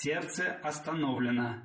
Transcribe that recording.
Сердце остановлено.